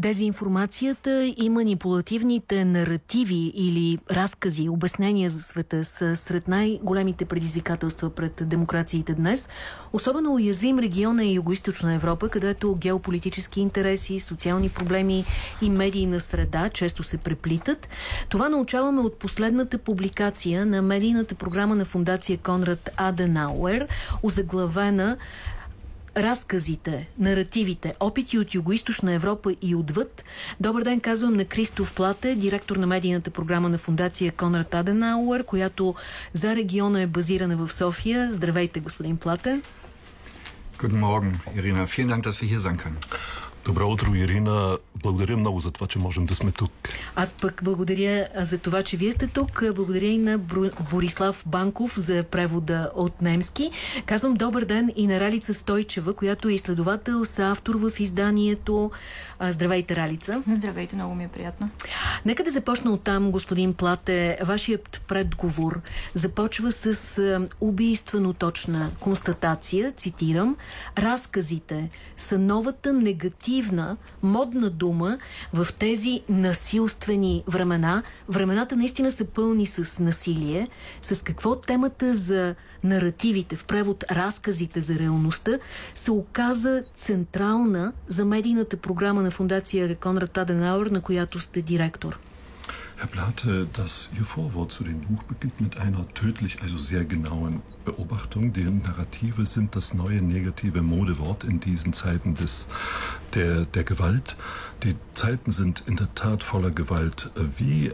Дезинформацията и манипулативните наративи или разкази, обяснения за света са сред най-големите предизвикателства пред демокрациите днес. Особено уязвим регион е Юго-Источна Европа, където геополитически интереси, социални проблеми и медийна среда често се преплитат. Това научаваме от последната публикация на медийната програма на фундация Конрад Аденауер, озаглавена разказите, наративите, опити от Юго-Источна Европа и отвъд. Добър ден, казвам на Кристоф Плате, директор на медийната програма на фундация Конрад Аденауер, която за региона е базирана в София. Здравейте, господин Плате. Guten Morgen, Irina. Vielen Dank, dass wir hier sein können. Добро утро, Ирина. Благодаря много за това, че можем да сме тук. Аз пък благодаря за това, че вие сте тук. Благодаря и на Борислав Банков за превода от немски. Казвам добър ден и на Ралица Стойчева, която е изследовател, автор в изданието. Здравейте, Ралица. Здравейте, много ми е приятно. Нека да започна от там, господин Плате. Вашият предговор започва с убийствено точна констатация, цитирам, разказите са новата негативна, модна дума в тези насилствени времена. Времената наистина са пълни с насилие. С какво темата за наративите, в превод разказите за реалността, се оказа централна за медийната програма на фундация Конрад Аденауер, на която сте директор? Herr Plate, das Ihr Vorwort zu dem Buch beginnt mit einer tödlich, also sehr genauen Beobachtung. Die Narrative sind das neue negative Modewort in diesen Zeiten des, der, der Gewalt. Die Zeiten sind in der Tat voller Gewalt. Wie äh,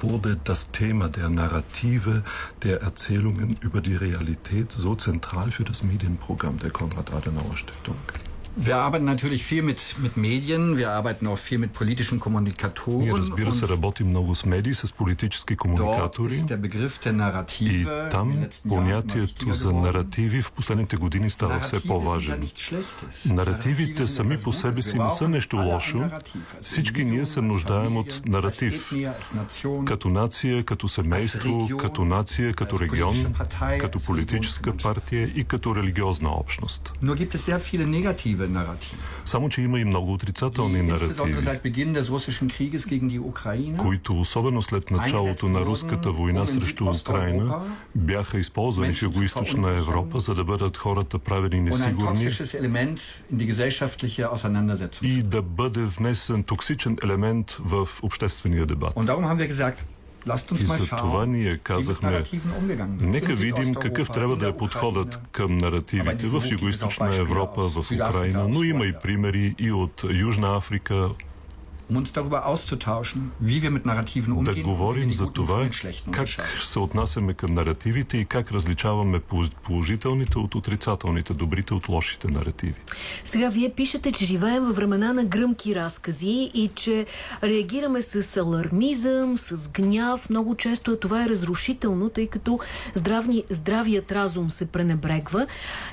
wurde das Thema der Narrative, der Erzählungen über die Realität so zentral für das Medienprogramm der Konrad-Adenauer-Stiftung? Wir arbeiten natürlich viel mit, mit Medien, wir arbeiten auch viel mit politischen Kommunikatoren. Ние, разбира се, работим много с медии, с политически комуникатори. И там понятието за наративи в последните години става все по-важен. Наративите сами по себе си не са нещо лошо. Всички ние се нуждаем от наратив. Като нация, като семейство, като нация, като регион, като политическа партия и като религиозна общност. Но gibt es sehr viele negative само, че има и много отрицателни наративи, които особено след началото на руската война срещу Украина бяха използвани в Юго-Источна Европа, за да бъдат хората правени несигурни и да бъде внесен токсичен елемент в обществения дебат. И за това ние казахме, нека видим какъв трябва да е подходът към наративите в Юго-Источна Европа, в Украина, но има и примери и от Южна Африка, Да говорим за това как се отнасяме към наративите и как различаваме положителните от отрицателните, добрите от лошите наративи. Сега вие пишете, че живеем във времена на гръмки разкази и че реагираме с алармизъм, с гняв. Много често е това е разрушително, тъй като здравни, здравият разум се пренебрегва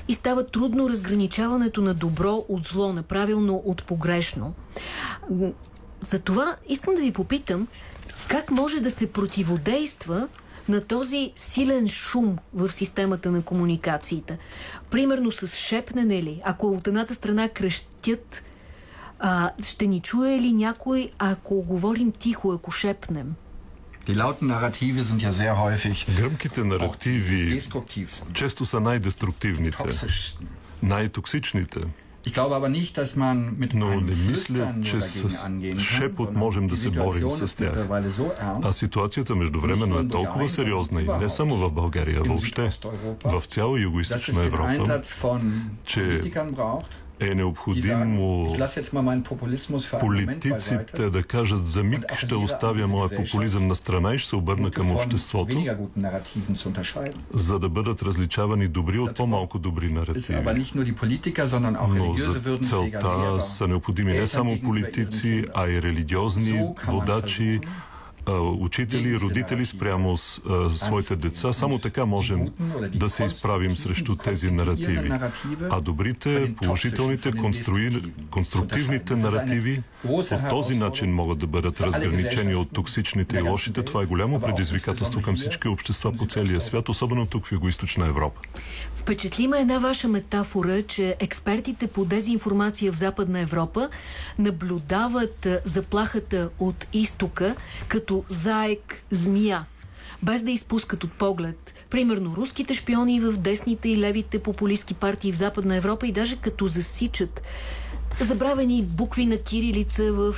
и става трудно разграничаването на добро от зло, на правилно от погрешно. Затова искам да ви попитам как може да се противодейства на този силен шум в системата на комуникациите. Примерно с шепнене ли? Ако от едната страна крещят, а, ще ни чуе ли някой, ако говорим тихо, ако шепнем? Гръмките наративи често са най-деструктивните, най-токсичните. Но не мисля, че с шепот можем да се борим с тях. А ситуацията междувременно е толкова сериозна и не само в България, въобще в цяла Юго-Источна Европа, че е необходимо политиците да кажат за миг ще оставя моя популизъм на страна и ще се обърна към обществото, за да бъдат различавани добри от по-малко добри наративи. Но за целта са необходими не само политици, а и религиозни водачи, учители, родители спрямо с, а, своите деца. Само така можем да се изправим срещу тези наративи. А добрите, положителните, конструктивните наративи по този начин могат да бъдат разграничени от токсичните и лошите. Това е голямо предизвикателство към всички общества по целия свят, особено тук в Юго-Источна Европа. Впечатлима е една ваша метафора, че експертите по дезинформация в Западна Европа наблюдават заплахата от изтока като заек змия, без да изпускат от поглед. Примерно руските шпиони в десните и левите популистски партии в Западна Европа и даже като засичат забравени букви на кирилица в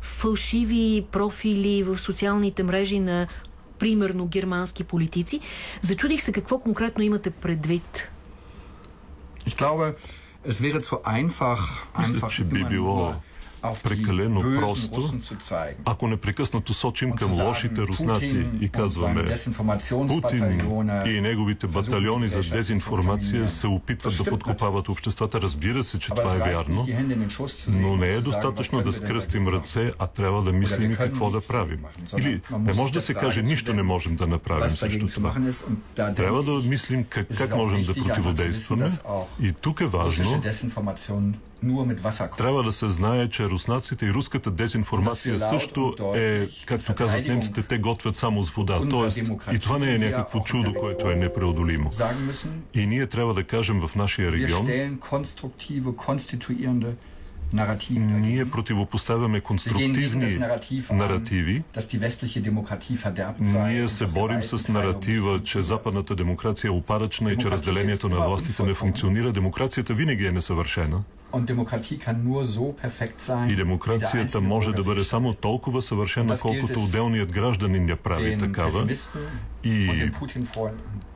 фалшиви профили в социалните мрежи на примерно германски политици. Зачудих се какво конкретно имате предвид. Ich glaube, es wäre zu einfach, einfach че би било прекалено просто, ако непрекъснато сочим към лошите руснаци и казваме Путин и неговите батальони за дезинформация се опитват да подкопават обществата. Разбира се, че това е вярно, но не е достатъчно да скръстим ръце, а трябва да мислим и какво да правим. Или не може да се каже, нищо не можем да направим срещу това. Трябва да мислим как, как можем да противодействаме. И тук е важно трябва да се знае, че руснаците и руската дезинформация също е, както казват немците, те готвят само с вода. Тоест, и това не е някакво чудо, което е непреодолимо. И ние трябва да кажем в нашия регион, ние противопоставяме конструктивни наративи. Ние се борим с наратива, че западната демокрация е опаръчна и че разделението на властите не функционира. Демокрацията винаги е несъвършена. И демокрацията може да бъде само толкова съвършена, колкото отделният гражданин я прави такава. И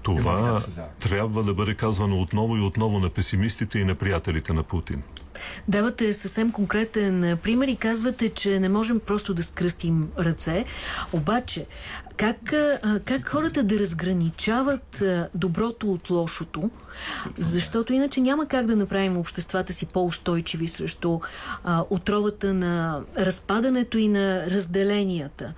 това трябва да бъде казвано отново и отново на песимистите и на приятелите на Путин. Давате съвсем конкретен пример и казвате, че не можем просто да скръстим ръце. Обаче, как, как хората да разграничават доброто от лошото? Защото иначе няма как да направим обществата си по-устойчиви срещу а, отровата на разпадането и на разделенията.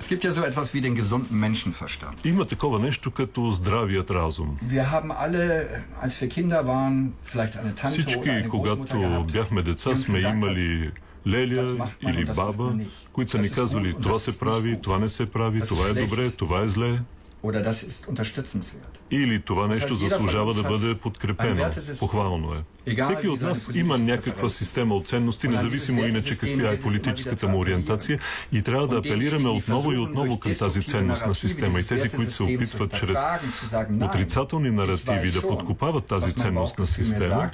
Es gibt ja so etwas wie den gesunden Menschenverstand. Има такова нещо като здравият разум. Wir haben alle, als wir Kinder waren, vielleicht eine Tante Всички, oder eine когато бяхме деца, сме имали леля или баба, които са ни казвали това се прави, това не се прави, това е добре, това е зле. Oder das ist unterstützenswert. Или това нещо заслужава да бъде подкрепено. Похвално е. Всеки от нас има някаква система от ценности, независимо иначе каква е политическата му ориентация и трябва да апелираме отново и отново към тази ценностна система. И тези, които се опитват чрез отрицателни наративи да подкопават тази ценностна система,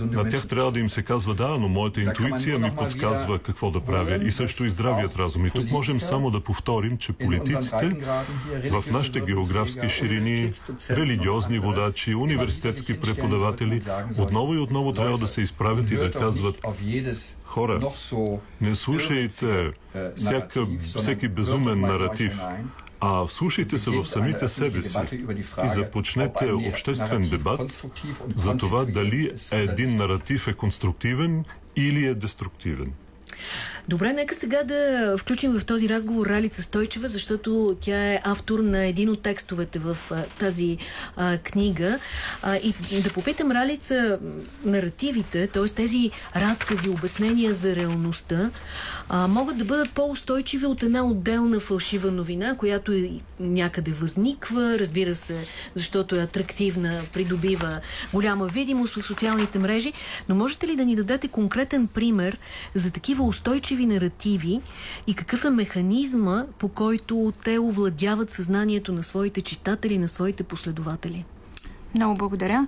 на тях трябва да им се казва да, но моята интуиция ми подсказва какво да правя и също и здравият разум. И тук можем само да повторим, че политиците в нашите географски ширини, религиозни водачи, университетски преподаватели отново и отново трябва да се изправят и да казват хора, не слушайте всяка, всеки безумен наратив, а вслушайте се в самите себе си и започнете обществен дебат за това дали един наратив е конструктивен или е деструктивен. Добре, нека сега да включим в този разговор Ралица Стойчева, защото тя е автор на един от текстовете в а, тази а, книга. А, и да попитам Ралица, наративите, т.е. тези разкази, обяснения за реалността, а, могат да бъдат по-устойчиви от една отделна фалшива новина, която някъде възниква, разбира се, защото е атрактивна, придобива голяма видимост в социалните мрежи, но можете ли да ни дадете конкретен пример за такива устойчиви наративи и какъв е механизма, по който те овладяват съзнанието на своите читатели, на своите последователи? Много благодаря.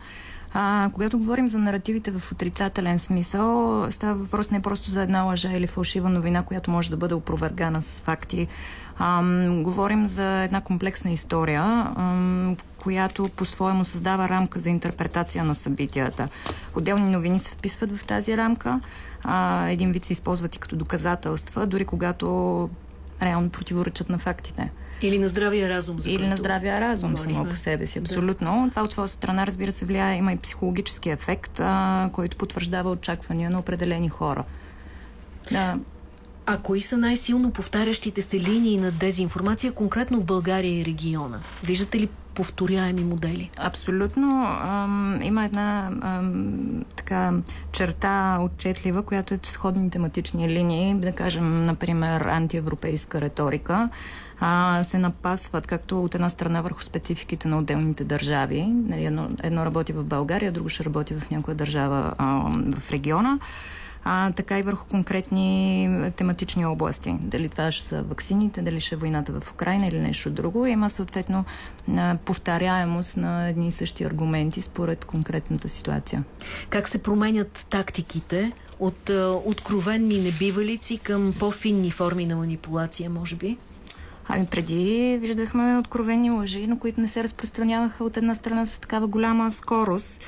А, когато говорим за наративите в отрицателен смисъл, става въпрос не просто за една лъжа или фалшива новина, която може да бъде опровергана с факти. А, говорим за една комплексна история, а, която по-своему създава рамка за интерпретация на събитията. Отделни новини се вписват в тази рамка, а, един вид се използват и като доказателства, дори когато реално противоречат на фактите. Или на здравия разум. За Или на здравия разум говорихме. само по себе си. Абсолютно. Да. Това от своя страна, разбира се, влияе, има и психологически ефект, а, който потвърждава очаквания на определени хора. Да. А кои са най-силно повтарящите се линии на дезинформация, конкретно в България и региона? Виждате ли повторяеми модели? Абсолютно. Има една така черта отчетлива, която е сходни тематични линии, да кажем, например, антиевропейска риторика, а, се напасват както от една страна върху спецификите на отделните държави. Нали, едно, едно работи в България, друго ще работи в някоя държава в региона а, така и върху конкретни тематични области. Дали това ще са ваксините, дали ще е войната в Украина или нещо друго. Има съответно повторяемост на едни и същи аргументи според конкретната ситуация. Как се променят тактиките от откровенни небивалици към по-финни форми на манипулация, може би? Ами преди виждахме откровени лъжи, но които не се разпространяваха от една страна с такава голяма скорост.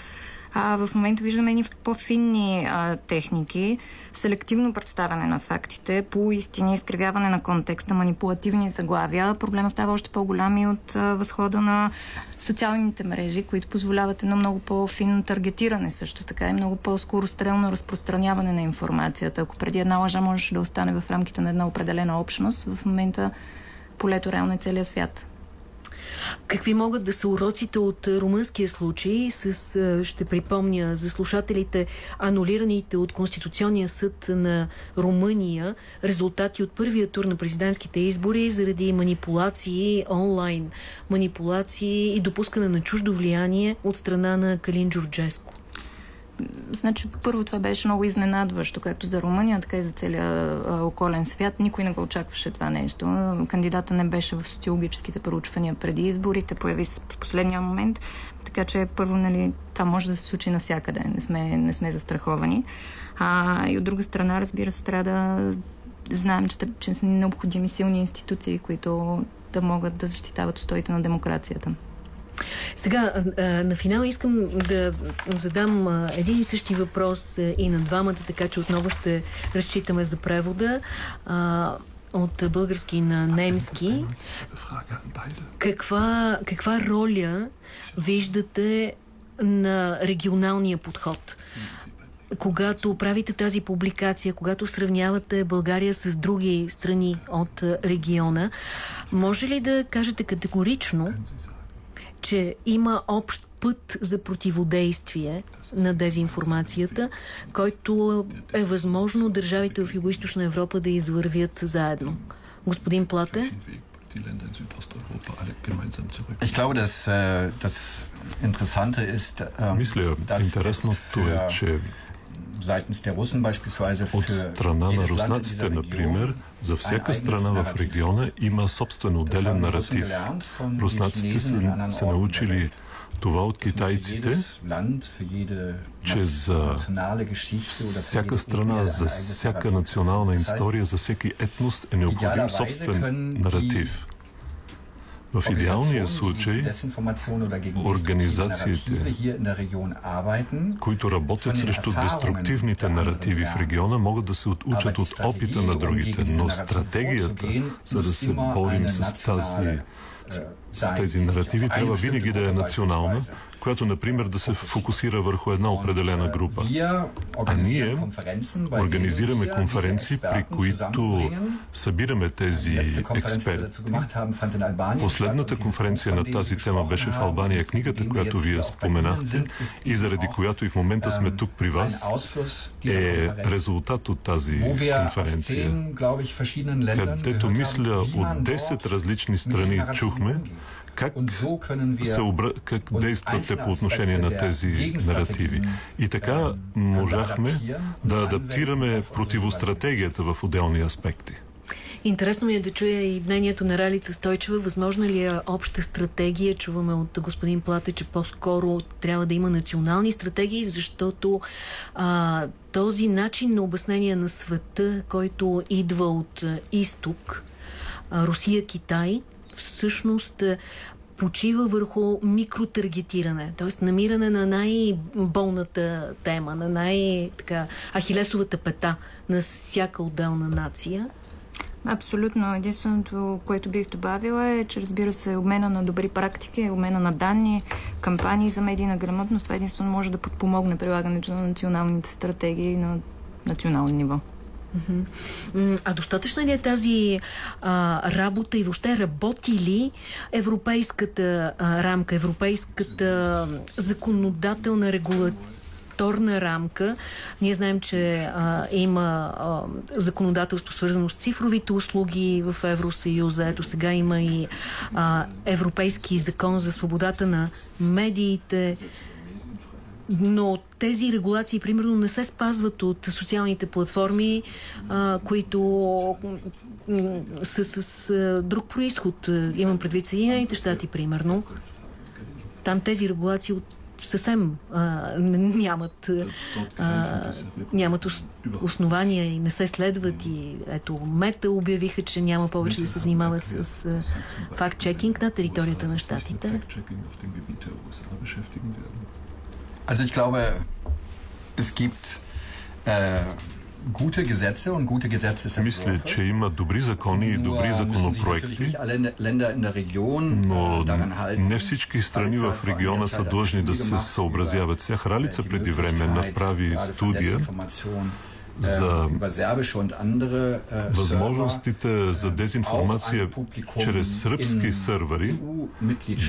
А, в момента виждаме и по-финни а, техники, селективно представяне на фактите, по истини, изкривяване на контекста, манипулативни заглавия. Проблема става още по-голям и от а, възхода на социалните мрежи, които позволяват едно много по-финно таргетиране също така и много по-скорострелно разпространяване на информацията. Ако преди една лъжа можеше да остане в рамките на една определена общност, в момента полето реално е целият свят. Какви могат да са уроците от румънския случай с, ще припомня за слушателите, анулираните от Конституционния съд на Румъния резултати от първия тур на президентските избори заради манипулации онлайн, манипулации и допускане на чуждо влияние от страна на Калин Джорджеско? Значи, първо това беше много изненадващо, както за Румъния, така и за целия околен свят. Никой не го очакваше това нещо. Кандидата не беше в социологическите проучвания преди изборите, появи се в последния момент. Така че, първо, нали, това може да се случи навсякъде. Не сме, не сме застраховани. А, и от друга страна, разбира се, трябва да знаем, че, че са необходими силни институции, които да могат да защитават устоите на демокрацията. Сега, на финал искам да задам един и същи въпрос и на двамата, така че отново ще разчитаме за превода от български на немски. Каква, каква роля виждате на регионалния подход? Когато правите тази публикация, когато сравнявате България с други страни от региона, може ли да кажете категорично, че има общ път за противодействие на дезинформацията, който е възможно държавите в Юго-Источна Европа да извървят заедно. Господин Плате? Ich glaube, dass äh, das Interessante ist, äh, Мисля, интересното е, че от страна на руснаците, например, за всяка страна в региона има собствен отделен наратив. Руснаците са се научили това от китайците, че за всяка страна, за всяка национална история, за всеки етност е необходим собствен наратив. В идеалния случай организациите, които работят срещу деструктивните наративи в региона, могат да се учат от опита на другите, но стратегията, за да се борим с тази с тези наративи трябва винаги да е национална, която, например, да се фокусира върху една определена група. А ние организираме конференции, при които събираме тези експерти. Последната конференция на тази тема беше в Албания. Книгата, която вие споменахте и заради която и в момента сме тук при вас, е резултат от тази конференция, където мисля от 10 различни страни чухме, как, се обра... как действате по отношение на тези наративи? И така можахме да адаптираме противостратегията в отделни аспекти. Интересно ми е да чуя и мнението на Ралица Стойчева. Възможно ли е обща стратегия? Чуваме от господин Плате, че по-скоро трябва да има национални стратегии, защото а, този начин на обяснение на света, който идва от изток, Русия-Китай, всъщност е, почива върху микротаргетиране, т.е. намиране на най-болната тема, на най-ахилесовата пета на всяка отделна нация. Абсолютно. Единственото, което бих добавила е, че разбира се, обмена на добри практики, обмена на данни, кампании за медийна грамотност, това единствено може да подпомогне прилагането на националните стратегии на национално ниво. А достатъчна ли е тази а, работа и въобще работи ли европейската а, рамка, европейската законодателна регулаторна рамка. Ние знаем, че а, има а, законодателство свързано с цифровите услуги в Евросъюза. Ето сега има и а, Европейски закон за свободата на медиите но тези регулации, примерно, не се спазват от социалните платформи, а, които са с а, друг происход. Имам предвид Съединените щати, примерно. Там тези регулации от съвсем а, нямат, а, нямат основания и не се следват и ето Мета обявиха, че няма повече да се занимават с факт-чекинг на територията на щатите. Also ich glaube, es gibt äh, gute Gesetze und gute Мисля, че има добри закони и добри законопроекти, но не всички страни в региона са длъжни да се съобразяват с тях. Ралица преди време направи студия за възможностите за дезинформация чрез сръбски сървъри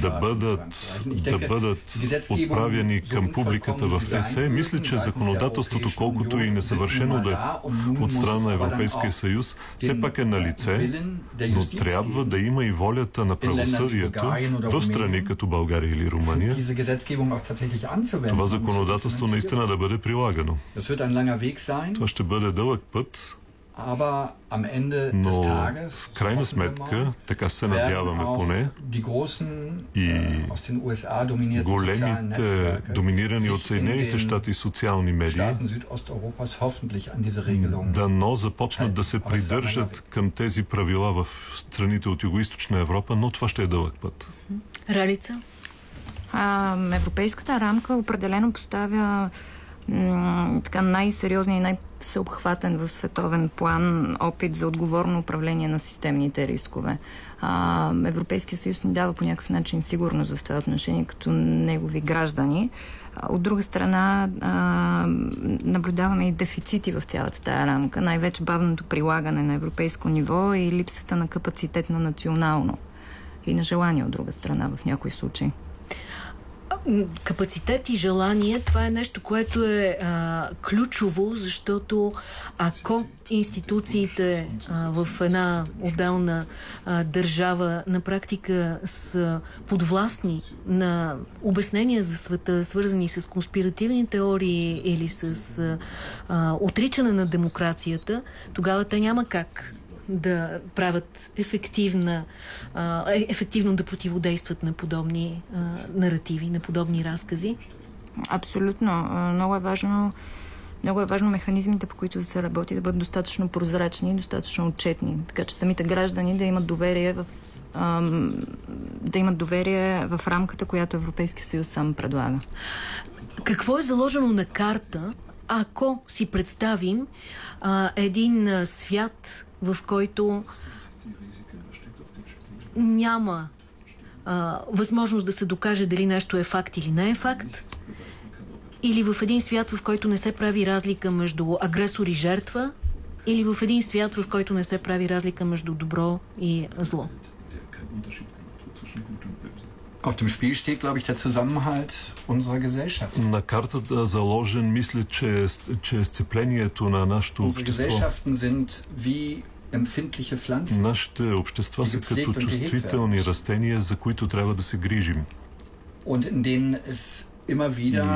да бъдат, да бъдат отправени към публиката в ЕСЕ. Мисля, че законодателството, колкото и несъвършено да е от страна на Европейския съюз, все пак е на лице, но трябва да има и волята на правосъдието в страни като България или Румъния. Това законодателство наистина да бъде прилагано. Това ще бъде дълъг път, но в крайна сметка, така се надяваме поне, и големите, доминирани от Съединените щати социални медии, дано започнат да се придържат към тези правила в страните от Юго-Источна Европа, но това ще е дълъг път. Ралица? А, европейската рамка определено поставя така най-сериозния и най-всеобхватен в световен план опит за отговорно управление на системните рискове. А, Европейския съюз ни дава по някакъв начин сигурност в това отношение като негови граждани. От друга страна, а, наблюдаваме и дефицити в цялата тая рамка, най-вече бавното прилагане на европейско ниво и липсата на капацитет на национално и на желание от друга страна в някои случаи капацитет и желание, това е нещо, което е а, ключово, защото ако институциите а, в една отделна а, държава на практика са подвластни на обяснения за света, свързани с конспиративни теории или с а, отричане на демокрацията, тогава те няма как да правят ефективна, а, ефективно да противодействат на подобни а, наративи, на подобни разкази? Абсолютно. Много е важно много е важно механизмите, по които да се работи, да бъдат достатъчно прозрачни и достатъчно отчетни. Така че самите граждани да имат доверие в да имат доверие в рамката, която Европейския съюз сам предлага. Какво е заложено на карта, ако си представим а, един а, свят, в който няма а, възможност да се докаже дали нещо е факт или не е факт, или в един свят, в който не се прави разлика между агресор и жертва, или в един свят, в който не се прави разлика между добро и зло. Auf dem Spiel steht, glaube ich, der Zusammenhalt unserer Gesellschaft. На картата заложен, мисля, че, че е сцеплението на нашето общество. Gesellschaften sind wie empfindliche Pflanzen. Нашите общества са като чувствителни растения, за които трябва да се грижим. Und in denen es immer wieder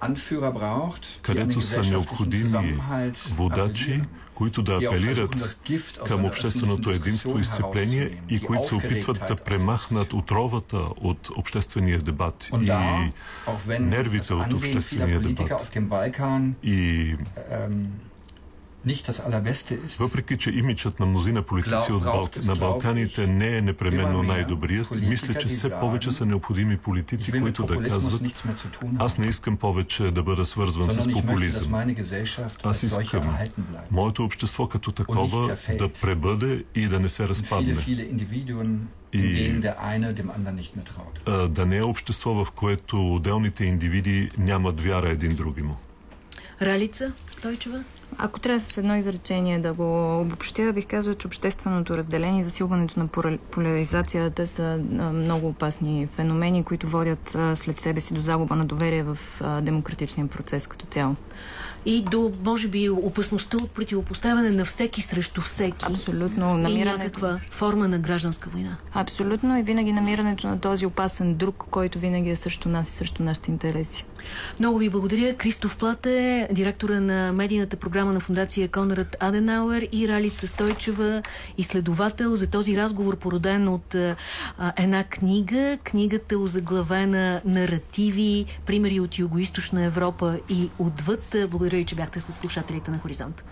Anführer braucht, където са необходими водачи, които да апелират към общественото единство и сцепление и които се опитват да премахнат отровата от обществения дебат и нервите от обществения дебат. И въпреки, че имиджът на мнозина политици от Бал... на Балканите не е непременно най-добрият, мисля, че все повече са необходими политици, които да казват аз не искам повече да бъда свързван с популизъм. Аз искам моето общество като такова да пребъде и да не се разпадне. И да не е общество, в което отделните индивиди нямат вяра един други му. Ралица Стойчева? Ако трябва с едно изречение да го обобщя, бих казала, че общественото разделение и засилването на поляризацията са много опасни феномени, които водят след себе си до загуба на доверие в демократичния процес като цяло и до, може би, опасността от противопоставяне на всеки срещу всеки. Абсолютно. Намирането... И някаква форма на гражданска война. Абсолютно. И винаги намирането на този опасен друг, който винаги е срещу нас и срещу нашите интереси. Много ви благодаря. Кристоф Плате, директора на медийната програма на фундация Конрад Аденауер и Ралица Стойчева, изследовател за този разговор, породен от а, една книга. Книгата озаглавена Наративи, примери от Юго-Источна Европа и отвъд. Благодаря ви, че бяхте с слушателите на Хоризонт.